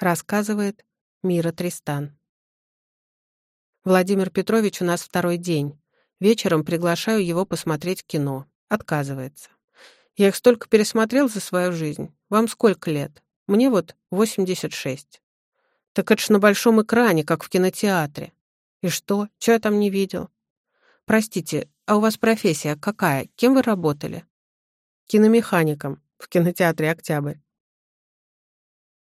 Рассказывает Мира Тристан. Владимир Петрович у нас второй день. Вечером приглашаю его посмотреть кино. Отказывается. Я их столько пересмотрел за свою жизнь. Вам сколько лет? Мне вот 86. Так это ж на большом экране, как в кинотеатре. И что? Чего я там не видел? Простите, а у вас профессия какая? Кем вы работали? Киномехаником в кинотеатре «Октябрь».